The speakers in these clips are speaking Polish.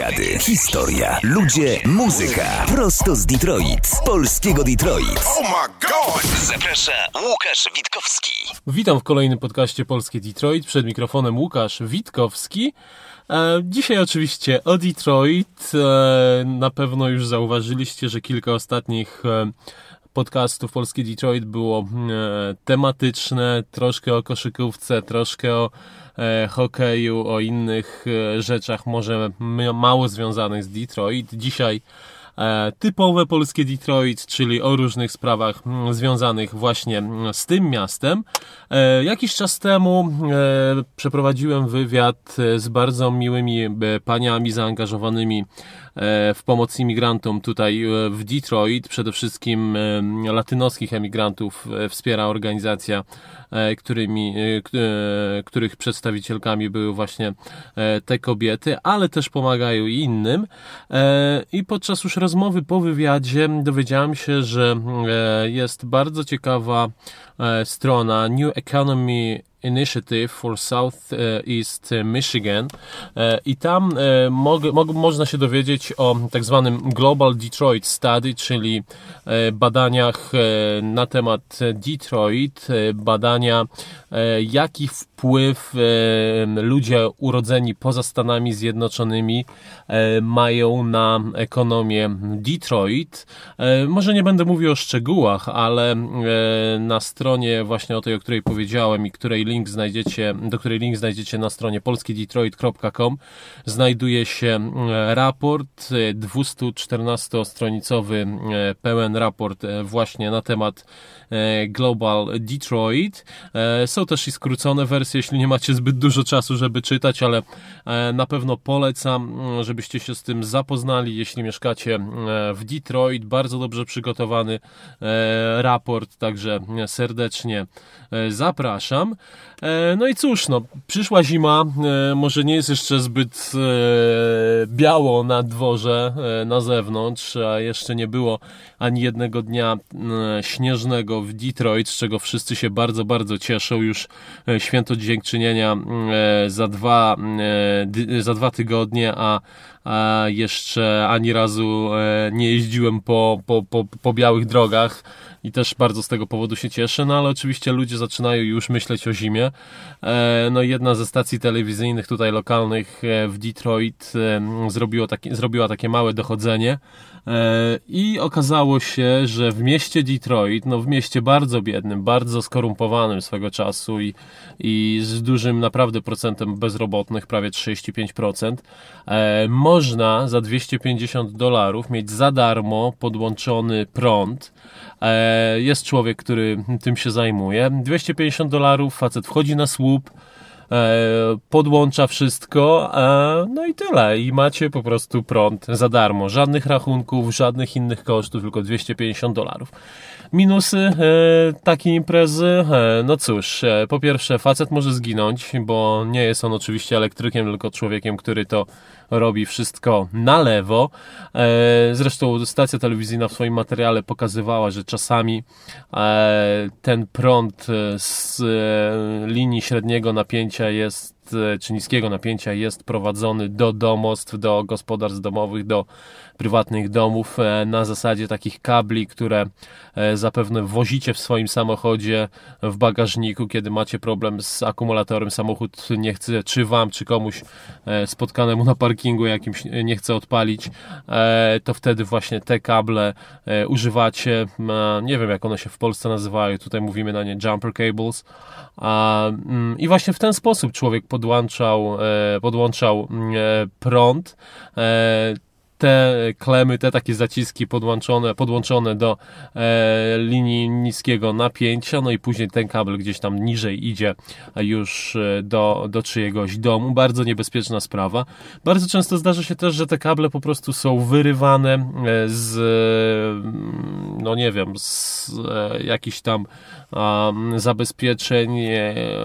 Wywiady, historia, ludzie, muzyka. Prosto z Detroit, z polskiego Detroit. Oh my god! Zaprasza Łukasz Witkowski. Witam w kolejnym podcaście Polskie Detroit. Przed mikrofonem Łukasz Witkowski. E, Dzisiaj oczywiście o Detroit. E, Na pewno już zauważyliście, że kilka ostatnich e, podcastów Polskie Detroit było e, tematyczne, troszkę o koszykówce, troszkę o e, hokeju, o innych e, rzeczach, może mało związanych z Detroit. Dzisiaj typowe polskie Detroit, czyli o różnych sprawach mm, związanych właśnie mm, z tym miastem. E, Jakiś czas temu e, przeprowadziłem wywiad e, z bardzo miłymi e, paniami zaangażowanymi e, w pomoc imigrantom tutaj e, w Detroit. Przede wszystkim e, latynoskich emigrantów e, wspiera organizacja, e, którymi, e, e, których przedstawicielkami były właśnie e, te kobiety, ale też pomagają innym. E, I podczas już rozmowy po wywiadzie dowiedziałem się, że e, jest bardzo ciekawa e, strona New Economy Initiative for South East Michigan. E, i tam e, mog, można się dowiedzieć o tak zwanym Global Detroit Study, czyli e, badaniach e, na temat Detroit, e, badania e, jaki wpływ e, ludzie urodzeni poza Stanami Zjednoczonymi e, mają na ekonomię Detroit. E, Może nie będę mówił o szczegółach, ale na stronie właśnie o tej, o której powiedziałem i której link znajdziecie, do której link znajdziecie na stronie polskiedetroit.com znajduje się raport, e, 214-stronicowy e, pełen raport właśnie na temat Global Detroit. Są też i skrócone wersje, jeśli nie macie zbyt dużo czasu, żeby czytać, ale e, na pewno polecam, m, żebyście się z tym zapoznali, jeśli mieszkacie e, w Detroit. Bardzo dobrze przygotowany e, raport, także serdecznie zapraszam. No i cóż, no, przyszła zima, może nie jest jeszcze zbyt biało na dworze, na zewnątrz, a jeszcze nie było ani jednego dnia śnieżnego w Detroit, z czego wszyscy się bardzo, bardzo cieszą. Już święto dziękczynienia e, za dwa, e, dy- za dwa tygodnie, a, a jeszcze ani razu e, nie jeździłem po, po, po, po białych drogach i też bardzo z tego powodu się cieszę, no ale oczywiście ludzie zaczynają już myśleć o zimie. E, No jedna ze stacji telewizyjnych tutaj lokalnych e, w Detroit e, zrobiło takie, zrobiła takie małe dochodzenie i okazało się, że w mieście Detroit, no w mieście bardzo biednym, bardzo skorumpowanym swego czasu i, i z dużym naprawdę procentem bezrobotnych, prawie 35%, e, można za 250 dolarów mieć za darmo podłączony prąd. E, Jest człowiek, który tym się zajmuje. 250 dolarów, facet wchodzi na słup, e, podłącza wszystko, e, no i tyle. I macie po prostu prąd za darmo. Żadnych rachunków, żadnych innych kosztów, tylko 250 dolarów. Minusy takiej imprezy, no cóż, po pierwsze facet może zginąć, bo nie jest on oczywiście elektrykiem, tylko człowiekiem, który to robi wszystko na lewo. E, Zresztą stacja telewizyjna w swoim materiale pokazywała, że czasami e, ten prąd e, z linii średniego napięcia jest, czy niskiego napięcia jest prowadzony do domostw, do gospodarstw domowych, do prywatnych domów na zasadzie takich kabli, które zapewne wozicie w swoim samochodzie w bagażniku, kiedy macie problem z akumulatorem, samochód nie chce, czy wam, czy komuś spotkanemu na parkingu jakimś nie chce odpalić, e, to wtedy właśnie te kable e, używacie. E, Nie wiem, jak one się w Polsce nazywają, tutaj mówimy na nie jumper cables. Mm, I właśnie w ten sposób człowiek podłączał, podłączał mm, prąd. E, te klemy, te takie zaciski podłączone, podłączone do e, linii niskiego napięcia, no i później ten kabel gdzieś tam niżej idzie już e, do, do czyjegoś domu. Bardzo niebezpieczna sprawa. Bardzo często zdarza się też, że te kable po prostu są wyrywane e, z, e, no nie wiem, z e, jakichś tam zabezpieczeń,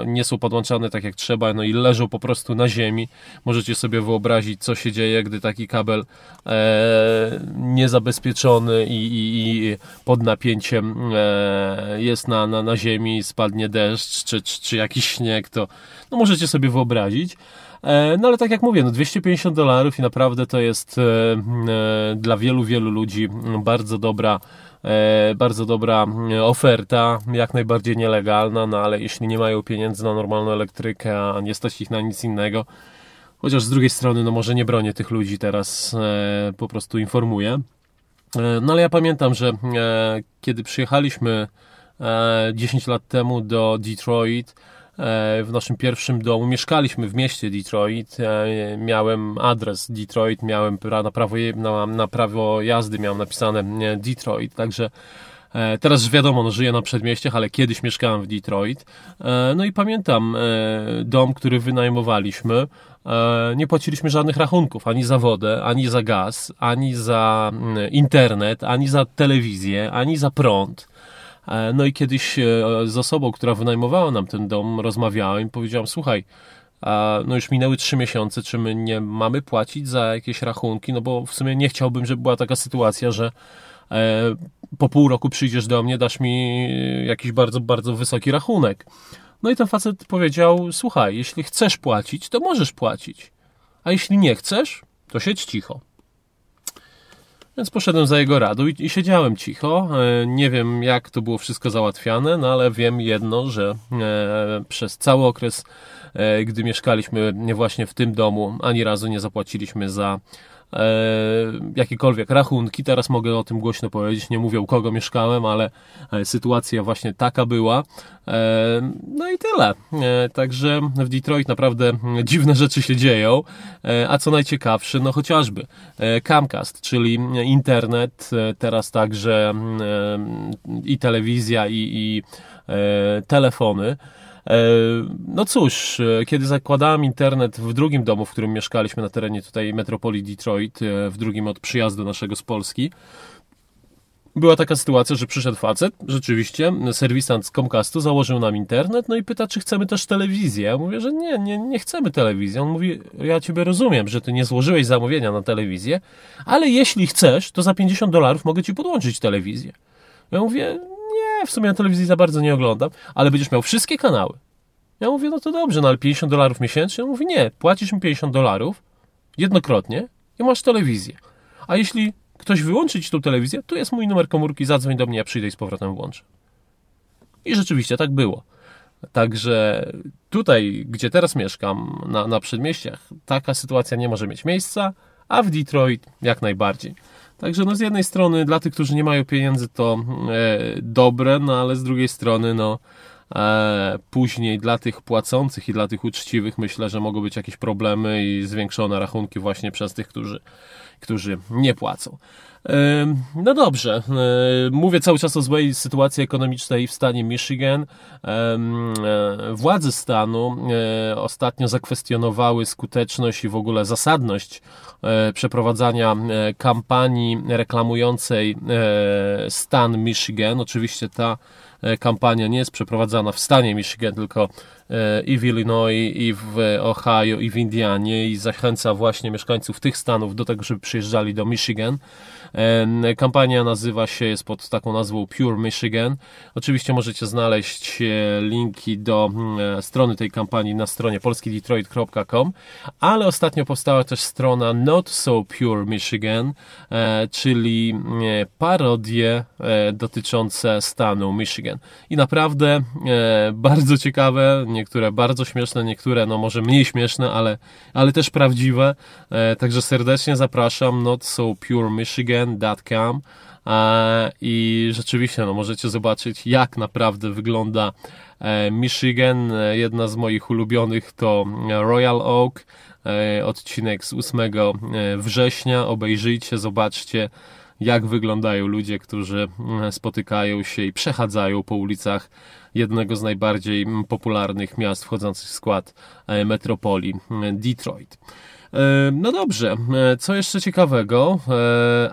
nie są podłączane tak jak trzeba, no i leżą po prostu na ziemi. Możecie sobie wyobrazić, co się dzieje, gdy taki kabel e, niezabezpieczony i, i, i pod napięciem e, jest na, na, na ziemi, spadnie deszcz czy, czy, czy jakiś śnieg, to no możecie sobie wyobrazić. E, no ale tak jak mówię, no 250 dolarów i naprawdę to jest e, e, dla wielu, wielu ludzi bardzo dobra bardzo dobra oferta, jak najbardziej nielegalna, no ale jeśli nie mają pieniędzy na normalną elektrykę, a nie stać ich na nic innego, chociaż z drugiej strony, no może nie bronię tych ludzi teraz, po prostu informuję. No ale ja pamiętam, że kiedy przyjechaliśmy 10 lat temu do Detroit, E, w naszym pierwszym domu. Mieszkaliśmy w mieście Detroit. E, miałem adres Detroit, miałem na prawo, na, na prawo jazdy miałem napisane Detroit, także e, Teraz już wiadomo, no, żyję na przedmieściach, ale kiedyś mieszkałem w Detroit. No i pamiętam dom, który wynajmowaliśmy. Nie płaciliśmy żadnych rachunków, ani za wodę, ani za gaz, ani za internet, ani za telewizję, ani za prąd. E, no i kiedyś e, z osobą, która wynajmowała nam ten dom, rozmawiałem i powiedziałam, słuchaj, no już minęły trzy miesiące, czy my nie mamy płacić za jakieś rachunki, no bo w sumie nie chciałbym, żeby była taka sytuacja, że e, po pół roku przyjdziesz do mnie, dasz mi jakiś bardzo, bardzo wysoki rachunek. No i ten facet powiedział, słuchaj, jeśli chcesz płacić, to możesz płacić, a jeśli nie chcesz, to siedź cicho. Więc poszedłem za jego radą i, i, siedziałem cicho. E, nie wiem, jak to było wszystko załatwiane, no ale wiem jedno, że e, przez cały okres, e, gdy mieszkaliśmy właśnie w tym domu, ani razu nie zapłaciliśmy za jakiekolwiek rachunki. Teraz mogę o tym głośno powiedzieć. Nie mówię u kogo mieszkałem, ale e, sytuacja właśnie taka była. E, no i tyle. E, także w Detroit naprawdę dziwne rzeczy się dzieją. E, a co najciekawsze, no chociażby e, Camcast, czyli internet, teraz także i telewizja, i, i telefony. E, no cóż, e, kiedy zakładałem internet w drugim domu, w którym mieszkaliśmy na terenie tutaj metropolii Detroit, e, w drugim od przyjazdu naszego z Polski, była taka sytuacja, że przyszedł facet, rzeczywiście, serwisant z Comcastu, założył nam internet, no i pyta, czy chcemy też telewizję. Ja mówię, że nie, nie, nie chcemy telewizji. On mówi, ja ciebie rozumiem, że ty nie złożyłeś zamówienia na telewizję, ale jeśli chcesz, to za 50 dolarów mogę ci podłączyć telewizję. Ja mówię, w sumie na telewizji za bardzo nie oglądam, ale będziesz miał wszystkie kanały. Ja mówię, no to dobrze, no ale 50 dolarów miesięcznie? On mówi, nie, płacisz mi 50 dolarów jednokrotnie i masz telewizję. A jeśli ktoś wyłączy ci tą telewizję, tu jest mój numer komórki, zadzwoń do mnie, ja przyjdę i z powrotem włączę. I rzeczywiście tak było. Także tutaj, gdzie teraz mieszkam, na, na przedmieściach, taka sytuacja nie może mieć miejsca, a w Detroit jak najbardziej. Także no z jednej strony dla tych, którzy nie mają pieniędzy to e, dobre, no ale z drugiej strony no później dla tych płacących i dla tych uczciwych myślę, że mogą być jakieś problemy i zwiększone rachunki właśnie przez tych, którzy, którzy nie płacą. No dobrze, mówię cały czas o złej sytuacji ekonomicznej w stanie Michigan. E, władze stanu e, ostatnio zakwestionowały skuteczność i w ogóle zasadność e, przeprowadzania kampanii reklamującej stan Michigan. Oczywiście ta kampania nie jest przeprowadzana w stanie Michigan, tylko i w Illinois, i w Ohio, i w Indianie i zachęca właśnie mieszkańców tych stanów do tego, żeby przyjeżdżali do Michigan. Kampania nazywa się, jest pod taką nazwą Pure Michigan. Oczywiście możecie znaleźć e, linki do mm, e, strony tej kampanii na stronie polskidetroit.com, ale ostatnio powstała też strona Not So Pure Michigan, e, czyli parodie dotyczące stanu Michigan. I naprawdę bardzo ciekawe, niektóre bardzo śmieszne, niektóre no może mniej śmieszne, ale, ale też prawdziwe. Także serdecznie zapraszam Not So Pure Michigan michigan.com e, i rzeczywiście no, możecie zobaczyć, jak naprawdę wygląda e, Michigan. E, jedna z moich ulubionych to Royal Oak, odcinek z 8 września. Obejrzyjcie, zobaczcie, jak wyglądają ludzie, którzy spotykają się i przechadzają po ulicach jednego z najbardziej popularnych miast wchodzących w skład metropolii Detroit. E, no dobrze, e, co jeszcze ciekawego? E,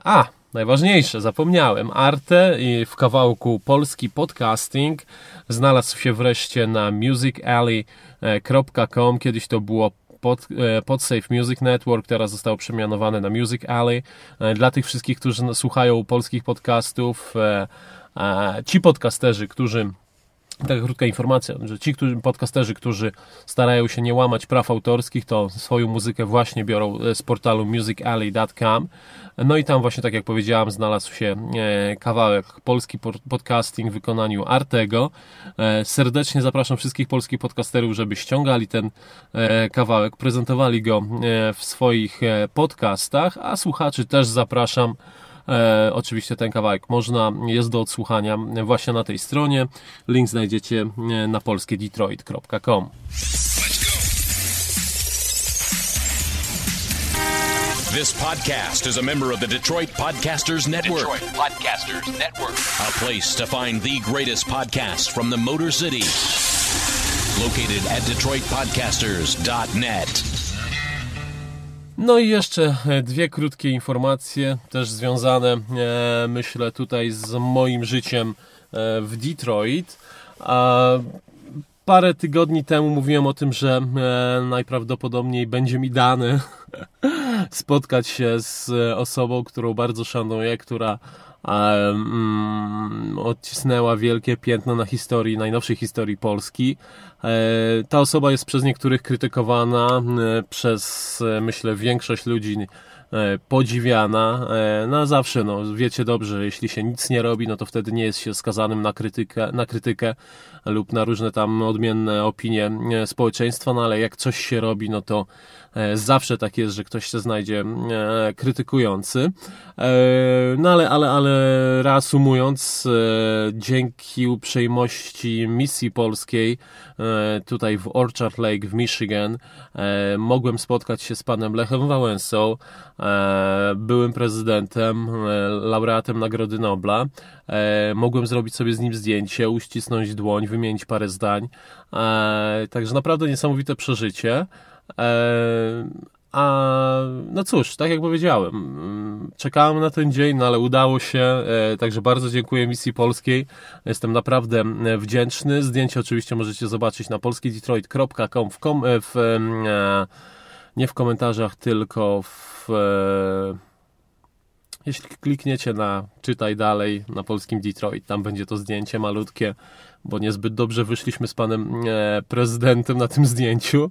a, najważniejsze, zapomniałem. Arte w kawałku polski podcasting znalazł się wreszcie na musicalley.com. Kiedyś to było pod, e, PodSafe Music Network, teraz zostało przemianowane na Music Alley. Dla tych wszystkich, którzy słuchają polskich podcastów, ci podcasterzy, którzy taka krótka informacja, że ci którzy, podcasterzy, którzy starają się nie łamać praw autorskich, to swoją muzykę właśnie biorą z portalu musicalley.com. No i tam właśnie, tak jak powiedziałem, znalazł się e, kawałek polski podcasting w wykonaniu Artego. E, serdecznie zapraszam wszystkich polskich podcasterów, żeby ściągali ten e, kawałek, prezentowali go w swoich podcastach, a słuchaczy też zapraszam E, oczywiście ten kawałek można, jest do odsłuchania właśnie na tej stronie. Link znajdziecie na polskiedetroit.com. This podcast is a member of the Detroit Podcasters Network. Detroit Podcasters Network. A place to find the greatest podcasts from the Motor City. Located at DetroitPodcasters.net. No i jeszcze e, dwie krótkie informacje, też związane, e, myślę, tutaj z moim życiem e, w Detroit. Parę tygodni temu mówiłem o tym, że najprawdopodobniej będzie mi dane spotkać się z osobą, którą bardzo szanuję, która um, odcisnęła wielkie piętno na historii, najnowszej historii Polski. E, ta osoba jest przez niektórych krytykowana, e, przez e, myślę większość ludzi podziwiana. No zawsze, no, wiecie dobrze, jeśli się nic nie robi, no to wtedy nie jest się skazanym na krytykę, na krytykę lub na różne tam odmienne opinie społeczeństwa, no ale jak coś się robi, no to zawsze tak jest, że ktoś się znajdzie e, krytykujący. E, no ale, ale, ale reasumując, dzięki uprzejmości misji polskiej tutaj w Orchard Lake w Michigan mogłem spotkać się z panem Lechem Wałęsą, byłym prezydentem, laureatem Nagrody Nobla. Mogłem zrobić sobie z nim zdjęcie, uścisnąć dłoń, wymienić parę zdań. Także naprawdę niesamowite przeżycie. E, a no cóż, tak jak powiedziałem, czekałem na ten dzień, no ale udało się, e, także bardzo dziękuję misji polskiej. Jestem naprawdę wdzięczny. Zdjęcie oczywiście możecie zobaczyć na polskidetroit.com w, e, w nie w komentarzach, tylko w jeśli klikniecie na czytaj dalej na polskim Detroit, tam będzie to zdjęcie malutkie, bo niezbyt dobrze wyszliśmy z panem e, prezydentem na tym zdjęciu,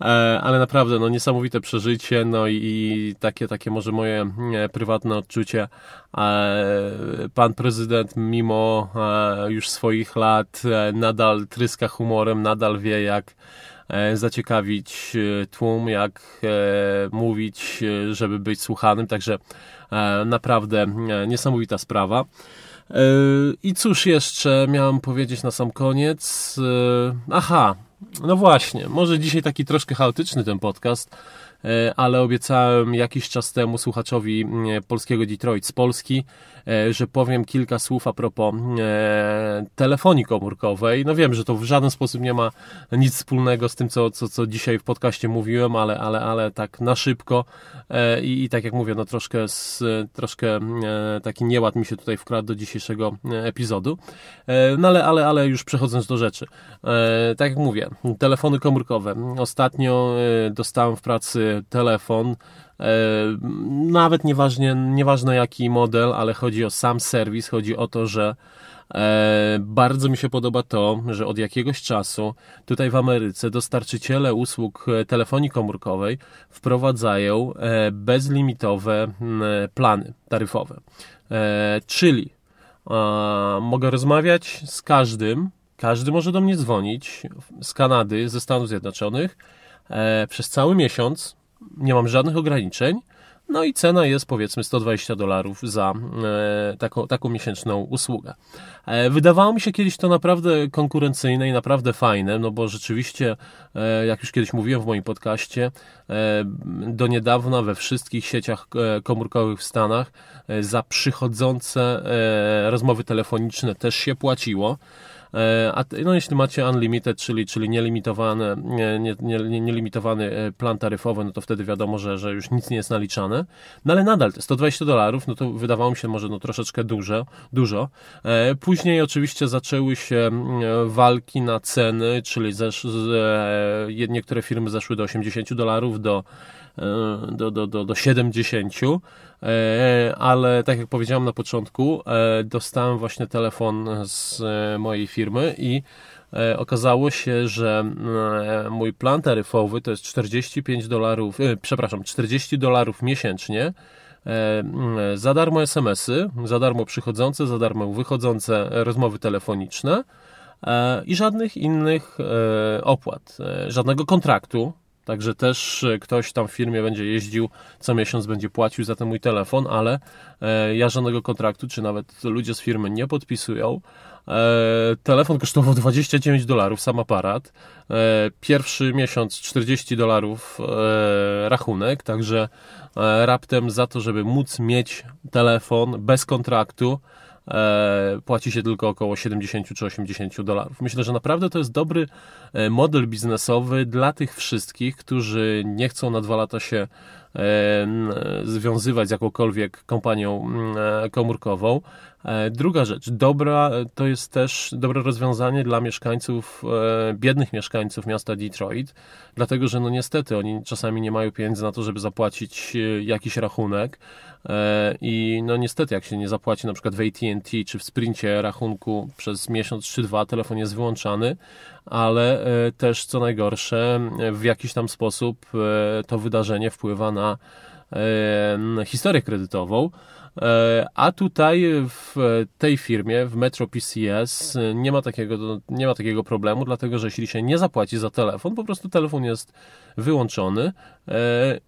e, ale naprawdę no niesamowite przeżycie, no i, i takie, takie może moje e, prywatne odczucie. E, pan prezydent mimo e, już swoich lat e, nadal tryska humorem, nadal wie jak zaciekawić tłum, jak mówić, żeby być słuchanym, także naprawdę niesamowita sprawa. E, I cóż jeszcze miałem powiedzieć na sam koniec? E, aha, no właśnie, może dzisiaj taki troszkę chaotyczny ten podcast, e, ale obiecałem jakiś czas temu słuchaczowi polskiego Detroit z Polski, E, że powiem kilka słów a propos e, telefonii komórkowej. No wiem, że to w żaden sposób nie ma nic wspólnego z tym, co, co, co dzisiaj w podcaście mówiłem, ale, ale, ale tak na szybko e, i, i tak jak mówię, no troszkę, z, troszkę taki nieład mi się tutaj wkradł do dzisiejszego epizodu. No ale, ale, ale już przechodząc do rzeczy. Tak jak mówię, telefony komórkowe. Ostatnio dostałem w pracy telefon. E, nawet nieważnie, nieważne jaki model, ale chodzi o sam serwis, chodzi o to, że e, bardzo mi się podoba to, że od jakiegoś czasu tutaj w Ameryce dostarczyciele usług telefonii komórkowej wprowadzają e, bezlimitowe plany taryfowe. Czyli mogę rozmawiać z każdym, każdy może do mnie dzwonić z Kanady, ze Stanów Zjednoczonych przez cały miesiąc nie mam żadnych ograniczeń. No i cena jest powiedzmy 120 dolarów za e, taką, taką miesięczną usługę. E, wydawało mi się kiedyś to naprawdę konkurencyjne i naprawdę fajne, no bo rzeczywiście, e, jak już kiedyś mówiłem w moim podcaście, e, do niedawna we wszystkich sieciach e, komórkowych w Stanach e, za przychodzące rozmowy telefoniczne też się płaciło. E, a no, jeśli macie unlimited, czyli, czyli nielimitowane, nie, nie, nie, nielimitowany e, plan taryfowy, no to wtedy wiadomo, że, że już nic nie jest naliczane. No ale nadal te 120 dolarów, no to wydawało mi się może no troszeczkę dużo. dużo. E, później oczywiście zaczęły się walki na ceny, czyli zesz, z, niektóre firmy zeszły do 80 dolarów, do do, do, do, do 70, ale tak jak powiedziałem na początku, dostałem właśnie telefon z mojej firmy i okazało się, że mój plan taryfowy to jest 45 dolarów, przepraszam, 40 dolarów miesięcznie, za darmo SMS-y, za darmo przychodzące, za darmo wychodzące rozmowy telefoniczne i żadnych innych opłat, żadnego kontraktu, Także też e, ktoś tam w firmie będzie jeździł, co miesiąc będzie płacił za ten mój telefon, ale e, ja żadnego kontraktu, czy nawet ludzie z firmy nie podpisują. E, telefon kosztował 29 dolarów, sam aparat. Pierwszy miesiąc 40 dolarów rachunek, także raptem za to, żeby móc mieć telefon bez kontraktu, płaci się tylko około 70 czy 80 dolarów. Myślę, że naprawdę to jest dobry model biznesowy dla tych wszystkich, którzy nie chcą na dwa lata się e, związywać z jakąkolwiek kompanią komórkową. Druga rzecz, dobra, to jest też dobre rozwiązanie dla mieszkańców, biednych mieszkańców miasta Detroit, dlatego że no niestety oni czasami nie mają pieniędzy na to, żeby zapłacić jakiś rachunek, E, I no niestety, jak się nie zapłaci na przykład w AT&T czy w Sprincie rachunku przez miesiąc czy dwa, telefon jest wyłączany, ale e, też co najgorsze, w jakiś tam sposób e, to wydarzenie wpływa na historię kredytową. A tutaj w tej firmie, w Metro PCS, nie ma, takiego, nie ma takiego problemu, dlatego że jeśli się nie zapłaci za telefon, po prostu telefon jest wyłączony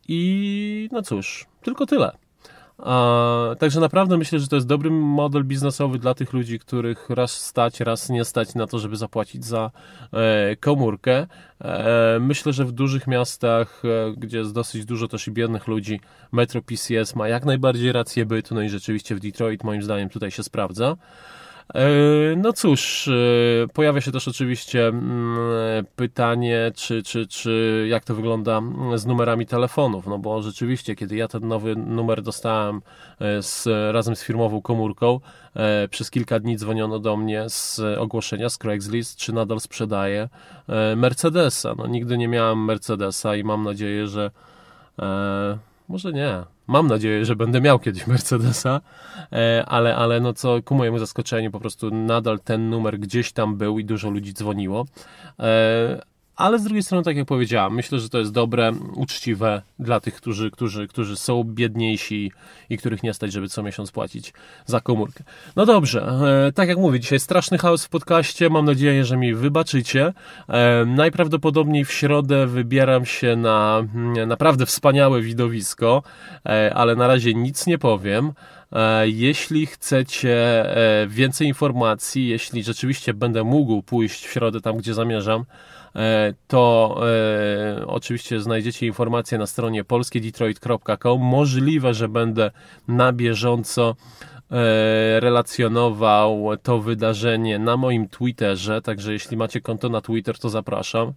i no cóż, tylko tyle. Także naprawdę myślę, że to jest dobry model biznesowy dla tych ludzi, których raz stać, raz nie stać na to, żeby zapłacić za e, komórkę. E, myślę, że w dużych miastach, e, gdzie jest dosyć dużo też i biednych ludzi, Metro PCS ma jak najbardziej rację bytu, no i rzeczywiście w Detroit moim zdaniem tutaj się sprawdza. E, no cóż, e, pojawia się też oczywiście mm, pytanie, czy, czy, czy jak to wygląda z numerami telefonów, no bo rzeczywiście, kiedy ja ten nowy numer dostałem e, z, razem z firmową komórką, przez kilka dni dzwoniono do mnie z ogłoszenia z Craigslist, czy nadal sprzedaję Mercedesa. No nigdy nie miałem Mercedesa i mam nadzieję, że może nie. Mam nadzieję, że będę miał kiedyś Mercedesa, e, ale, ale no co ku mojemu zaskoczeniu po prostu nadal ten numer gdzieś tam był i dużo ludzi dzwoniło. Ale z drugiej strony, tak jak powiedziałam, myślę, że to jest dobre, uczciwe dla tych, którzy, którzy, którzy są biedniejsi i których nie stać, żeby co miesiąc płacić za komórkę. No dobrze, e, tak jak mówię, dzisiaj straszny chaos w podcaście, mam nadzieję, że mi wybaczycie. E, najprawdopodobniej w środę wybieram się na mm, naprawdę wspaniałe widowisko, e, ale na razie nic nie powiem. Jeśli chcecie więcej informacji, jeśli rzeczywiście będę mógł pójść w środę tam, gdzie zamierzam, to e, oczywiście znajdziecie informacje na stronie polskiedetroit.com. Możliwe, że będę na bieżąco e, relacjonował to wydarzenie na moim Twitterze, także jeśli macie konto na Twitter, to zapraszam.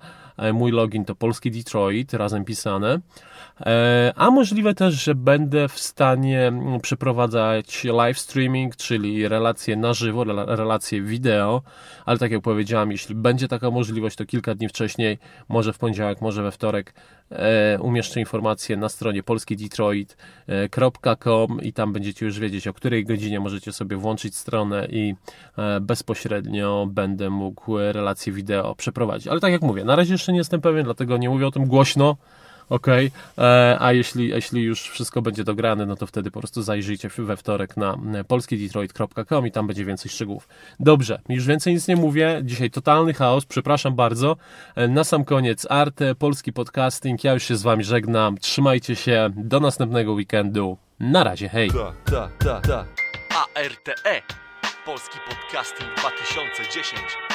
Mój login to Polski Detroit, razem pisane. E, a możliwe też, że będę w stanie przeprowadzać live streaming, czyli relacje na żywo, relacje wideo, ale tak jak powiedziałem, jeśli będzie taka możliwość, to kilka dni wcześniej, może w poniedziałek, może we wtorek, e, umieszczę informacje na stronie polskidetroit.com i tam będziecie już wiedzieć, o której godzinie możecie sobie włączyć stronę i e, bezpośrednio będę mógł relacje wideo przeprowadzić. Ale tak jak mówię, na razie jeszcze nie jestem pewien, dlatego nie mówię o tym głośno, ok, e, a jeśli, jeśli już wszystko będzie dograne, no to wtedy po prostu zajrzyjcie we wtorek na polskidetroit.com i tam będzie więcej szczegółów. Dobrze, już więcej nic nie mówię, dzisiaj totalny chaos, przepraszam bardzo. E, na sam koniec Arte, polski podcasting, ja już się z wami żegnam, trzymajcie się, do następnego weekendu, na razie, hej! ARTE, polski podcasting 2010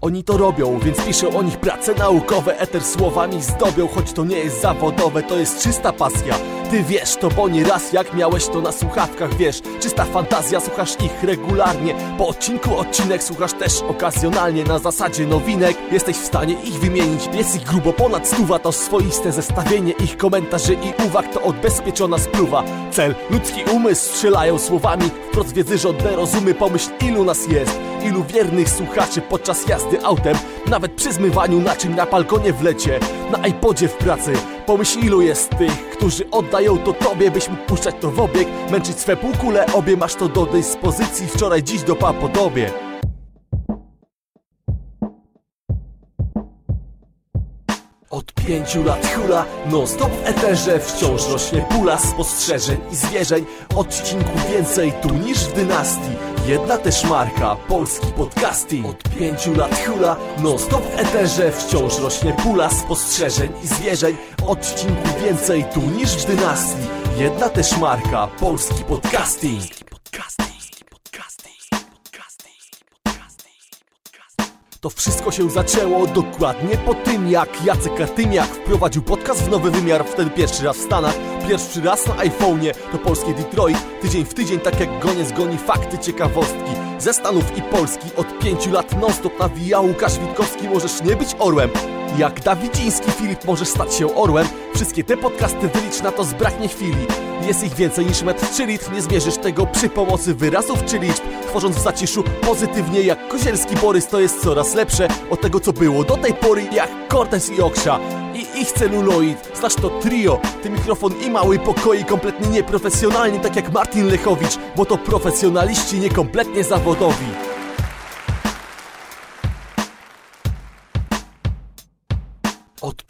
Oni to robią, więc piszę o nich prace naukowe. Eter słowami zdobią, choć to nie jest zawodowe To jest czysta pasja. Ty wiesz to, bo nie raz jak miałeś to na słuchawkach Wiesz, czysta fantazja, słuchasz ich regularnie. Po odcinku odcinek słuchasz też okazjonalnie. Na zasadzie nowinek jesteś w stanie ich wymienić. Jest ich grubo ponad stuwa, to swoiste zestawienie Ich komentarzy i uwag to odbezpieczona spluwa. Cel, ludzki umysł strzelają słowami. Wprost wiedzy żądne rozumy, pomyśl ilu nas jest. Ilu wiernych słuchaczy podczas jazdy autem Nawet przy zmywaniu naczyń na balkonie w lecie Na iPodzie w pracy. Pomyśl ilu jest tych, którzy oddają to tobie Byś mógł puszczać to w obieg Męczyć swe półkule obie. Masz to do dyspozycji Wczoraj, dziś do podobie Od pięciu lat hula, non stop w eterze Wciąż rośnie pula spostrzeżeń i zwierzeń. Odcinków więcej tu niż w dynastii Jedna też marka, polski podcasting. Od pięciu lat hula, non stop w eterze. Wciąż rośnie pula spostrzeżeń i zwierzeń. Odcinków więcej tu niż w dynastii. Jedna też marka, polski podcasting. To wszystko się zaczęło dokładnie po tym, jak Jacek Kartymiak wprowadził podcast w nowy wymiar, wtedy pierwszy raz w Stanach, pierwszy raz na iPhone'ie, to polskie Detroit, tydzień w tydzień, tak jak goniec goni fakty, ciekawostki. Ze Stanów i Polski od pięciu lat non-stop nawija Łukasz Witkowski, możesz nie być orłem. Jak Dawidziński Filip możesz stać się orłem. Wszystkie te podcasty wylicz na to zbraknie chwili. Jest ich więcej niż metr czy litr Nie zmierzysz tego przy pomocy wyrazów czy liczb. Tworząc w zaciszu pozytywnie jak Kozielski Borys To jest coraz lepsze. Od tego co było do tej pory Jak Cortez i Oksza i ich celuloid Znasz to trio, ty mikrofon i mały pokoi Kompletnie nieprofesjonalni tak jak Martin Lechowicz Bo to profesjonaliści niekompletnie zawodowi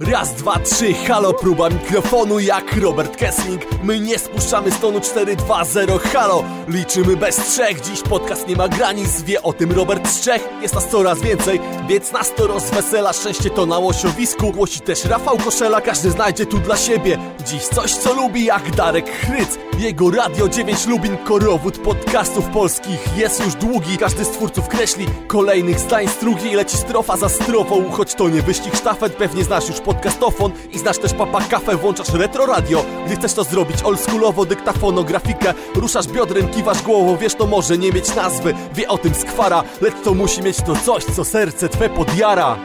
Raz, dwa, trzy, halo, próba mikrofonu jak Robert Kessling. My nie spuszczamy stonu 4-2-0, halo. Liczymy bez trzech, dziś podcast nie ma granic. Wie o tym Robert z jest nas coraz więcej Więc nas to rozwesela, szczęście to na łosiowisku. Głosi też Rafał Koszela, każdy znajdzie tu dla siebie Dziś coś co lubi jak Darek Chryc Jego Radio 9 Lubin, korowód podcastów polskich. Jest już długi, każdy z twórców kreśli Kolejnych zdań strugi, leci strofa za strofą Choć to nie wyścig sztafet, pewnie znasz już podcastofon I znasz też papa kafę, włączasz retro radio Gdy chcesz to zrobić oldschoolowo, dyktafonografikę Ruszasz biodrem, kiwasz głową, wiesz to może nie mieć nazwy Wie o tym skwara, lecz to musi mieć to coś, co serce twe podjara.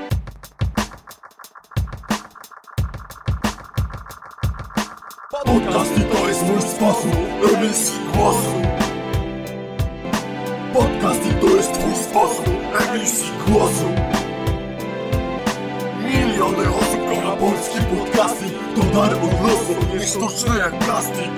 Podcasty to mój sposób emisji głosu. Podcasting to jest twój sposób emisji głosu. Miliony osób kocha polski podcasting To dar od losu, nie sztuczne jak plastik